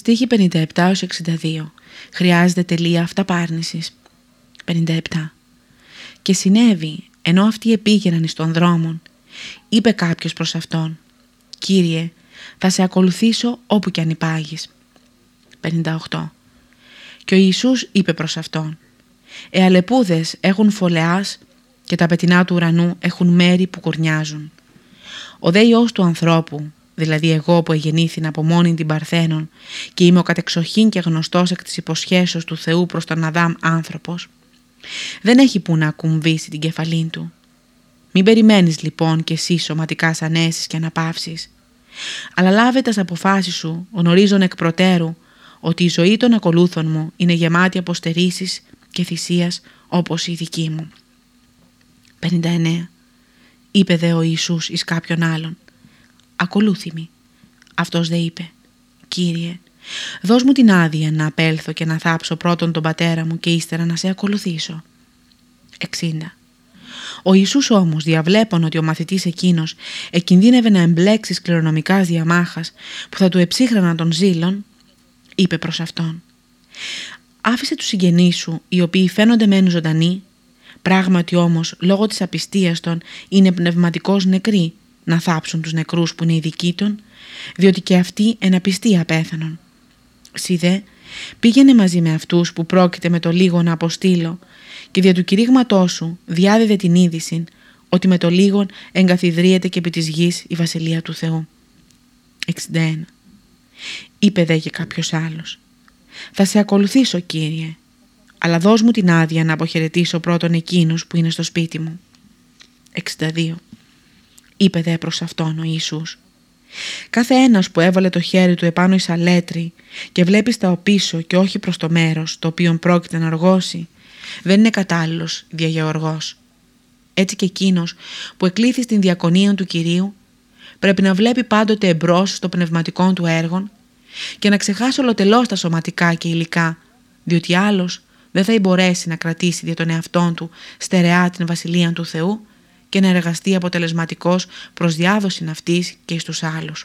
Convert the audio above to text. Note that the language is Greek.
Στίχη 57-62. Χρειάζεται τελεία αυταπάρνησης. 57. Και συνέβη, ενώ αυτοί επήγαιναν εις των δρόμων, είπε κάποιος προς αυτόν «Κύριε, θα σε ακολουθήσω όπου κι αν υπάγεις». 58. Και ο Ιησούς είπε προς αυτόν «Οι αλεπούδες έχουν φωλεάς και τα πετεινά του ουρανού έχουν μέρη που κορνιάζουν. Ο δε Υιός του ανθρώπου, δηλαδή εγώ που εγεννήθηνα από μόνη την Παρθένων και είμαι ο κατεξοχήν και γνωστός εκ της υποσχέσεως του Θεού προς τον Αδάμ άνθρωπος, δεν έχει που να ακουμβήσει την κεφαλή του. Μην περιμένεις λοιπόν και εσύ σωματικά ανέσεις και αναπαύσεις, αλλά λάβε τας αποφάσεις σου γνωρίζον εκ προτέρου ότι η ζωή των ακολούθων μου είναι γεμάτη από στερήσεις και θυσίας όπως η δική μου. 59. Είπε δε ο Ιησούς εις κάποιον άλλον «Ακολούθημη». Αυτός δε είπε «Κύριε, δώσ' μου την άδεια να απέλθω και να θάψω πρώτον τον πατέρα μου και ύστερα να σε ακολουθήσω». 60. Ο Ιησούς όμως διαβλέπων ότι ο μαθητής εκείνος εκινδύνευε να εμπλέξει σκληρονομικά διαμάχας που θα του εψύχραναν των ζήλων, είπε προς αυτόν «Άφησε τους συγγενείς σου οι οποίοι φαίνονται μεν ζωντανοί, πράγματι όμως λόγω της απιστίας των είναι πνευματικός νεκροί να θάψουν τους νεκρούς που είναι οι δικοί των, διότι και αυτοί εν απιστία πέθανον. Σιδέ, πήγαινε μαζί με αυτούς που πρόκειται με το λίγο να αποστείλω και δια του κηρύγματός σου διάδιδε την είδηση ότι με το λίγον εγκαθιδρύεται και επί της γης η Βασιλεία του Θεού. 61. Είπε δε και κάποιος άλλος. Θα σε ακολουθήσω Κύριε, αλλά δώσ' μου την άδεια να αποχαιρετήσω πρώτον εκείνους που είναι στο σπίτι μου. 62. Είπε δε προς αυτόν ο Ιησούς. Κάθε ένας που έβαλε το χέρι του επάνω εις αλέτρι και βλέπει στα οπίσω και όχι προς το μέρος το οποίο πρόκειται να οργώσει, δεν είναι κατάλληλος διαγεωργός. Έτσι και εκείνος που εκλήθη στην διακονία του Κυρίου πρέπει να βλέπει πάντοτε εμπρός στο πνευματικό του έργο και να ξεχάσει ολοτελώς τα σωματικά και υλικά, διότι άλλος δεν θα μπορέσει να κρατήσει για τον εαυτόν του στερεά την Βασιλεία του Θεού και να εργαστεί αποτελεσματικός προς διάδοση αυτής και στους άλλους.